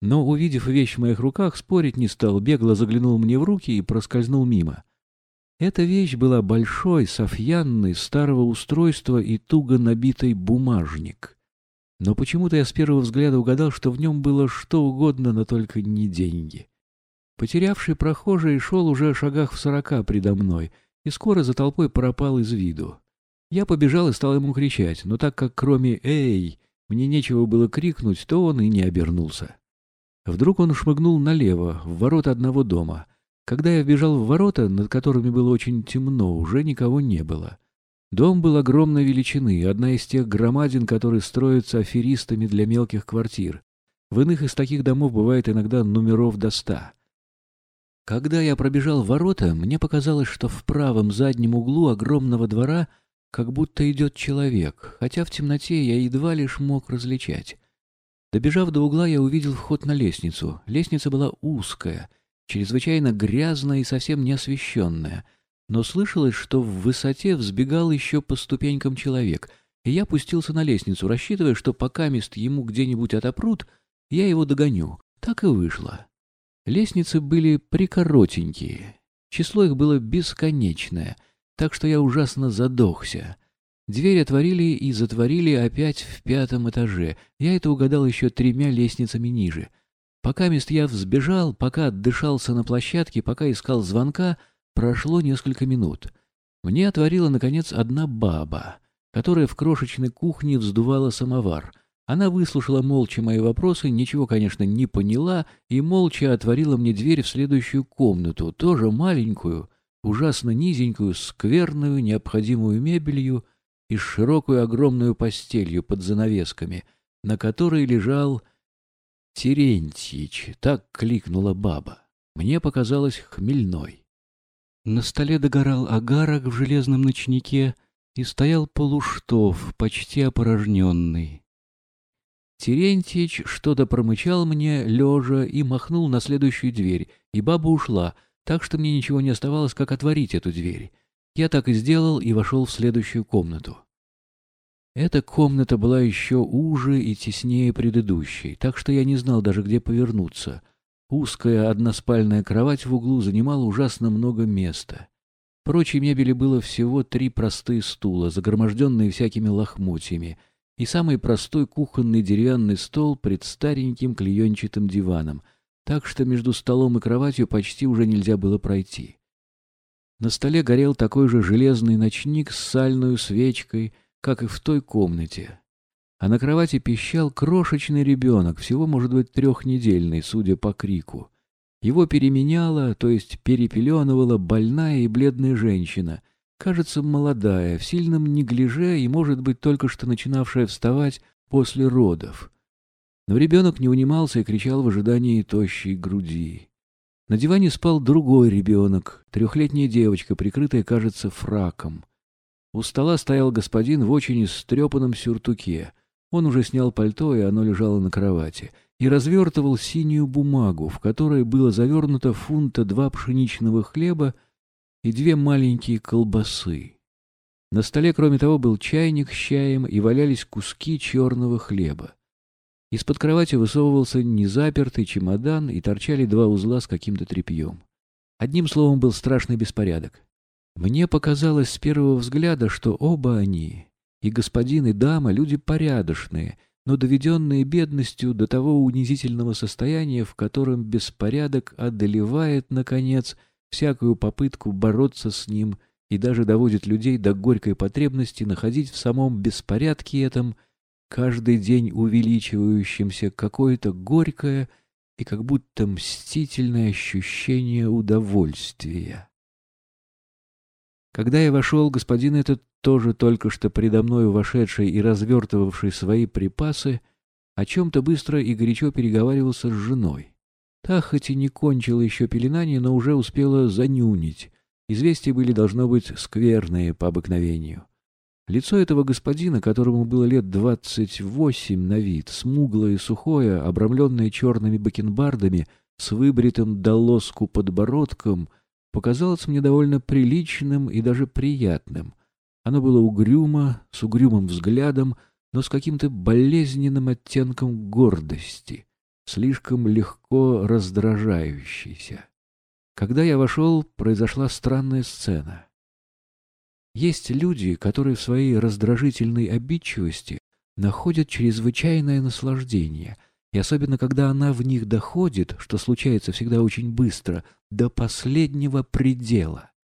но, увидев вещь в моих руках, спорить не стал, бегло заглянул мне в руки и проскользнул мимо. Эта вещь была большой, софьянной, старого устройства и туго набитый бумажник. Но почему-то я с первого взгляда угадал, что в нем было что угодно, но только не деньги. Потерявший прохожий шел уже о шагах в сорока предо мной и скоро за толпой пропал из виду. Я побежал и стал ему кричать, но так как кроме «Эй!» мне нечего было крикнуть, то он и не обернулся. Вдруг он шмыгнул налево, в ворота одного дома. Когда я вбежал в ворота, над которыми было очень темно, уже никого не было. Дом был огромной величины, одна из тех громадин, которые строятся аферистами для мелких квартир. В иных из таких домов бывает иногда номеров до ста. Когда я пробежал ворота, мне показалось, что в правом заднем углу огромного двора как будто идет человек, хотя в темноте я едва лишь мог различать. Добежав до угла, я увидел вход на лестницу. Лестница была узкая, чрезвычайно грязная и совсем не освещенная. Но слышалось, что в высоте взбегал еще по ступенькам человек, и я пустился на лестницу, рассчитывая, что пока мест ему где-нибудь отопрут, я его догоню. Так и вышло. Лестницы были прикоротенькие. Число их было бесконечное, так что я ужасно задохся. Дверь отворили и затворили опять в пятом этаже. Я это угадал еще тремя лестницами ниже. Пока мест я взбежал, пока отдышался на площадке, пока искал звонка, прошло несколько минут. Мне отворила, наконец, одна баба, которая в крошечной кухне вздувала самовар. Она выслушала молча мои вопросы, ничего, конечно, не поняла, и молча отворила мне дверь в следующую комнату, тоже маленькую, ужасно низенькую, скверную, необходимую мебелью — и с широкую огромную постелью под занавесками, на которой лежал Терентьич, так кликнула баба. Мне показалось хмельной. На столе догорал агарок в железном ночнике и стоял полуштов, почти опорожненный. Терентьич что-то промычал мне, лежа, и махнул на следующую дверь, и баба ушла, так что мне ничего не оставалось, как отворить эту дверь. Я так и сделал и вошел в следующую комнату. Эта комната была еще уже и теснее предыдущей, так что я не знал даже, где повернуться. Узкая односпальная кровать в углу занимала ужасно много места. Прочей мебели было всего три простые стула, загроможденные всякими лохмотьями, и самый простой кухонный деревянный стол пред стареньким клеенчатым диваном, так что между столом и кроватью почти уже нельзя было пройти. На столе горел такой же железный ночник с сальной свечкой, как и в той комнате. А на кровати пищал крошечный ребенок, всего, может быть, трехнедельный, судя по крику. Его переменяла, то есть перепеленывала больная и бледная женщина, кажется, молодая, в сильном неглиже и, может быть, только что начинавшая вставать после родов. Но ребенок не унимался и кричал в ожидании тощей груди. На диване спал другой ребенок, трехлетняя девочка, прикрытая, кажется, фраком. У стола стоял господин в очень истрепанном сюртуке. Он уже снял пальто, и оно лежало на кровати, и развертывал синюю бумагу, в которой было завернуто фунта два пшеничного хлеба и две маленькие колбасы. На столе, кроме того, был чайник с чаем, и валялись куски черного хлеба. Из-под кровати высовывался незапертый чемодан, и торчали два узла с каким-то тряпьем. Одним словом, был страшный беспорядок. Мне показалось с первого взгляда, что оба они, и господин, и дама, люди порядочные, но доведенные бедностью до того унизительного состояния, в котором беспорядок одолевает, наконец, всякую попытку бороться с ним и даже доводит людей до горькой потребности находить в самом беспорядке этом – каждый день увеличивающимся какое-то горькое и как будто мстительное ощущение удовольствия. Когда я вошел, господин этот, тоже только что предо мною вошедший и развертывавший свои припасы, о чем-то быстро и горячо переговаривался с женой. Та хоть и не кончила еще пеленание, но уже успела занюнить. Известия были, должно быть, скверные по обыкновению. Лицо этого господина, которому было лет двадцать восемь на вид, смуглое и сухое, обрамленное черными бакенбардами, с выбритым до лоску подбородком, показалось мне довольно приличным и даже приятным. Оно было угрюмо, с угрюмым взглядом, но с каким-то болезненным оттенком гордости. слишком легко раздражающийся. Когда я вошел, произошла странная сцена. Есть люди, которые в своей раздражительной обидчивости находят чрезвычайное наслаждение, и особенно когда она в них доходит, что случается всегда очень быстро, до последнего предела.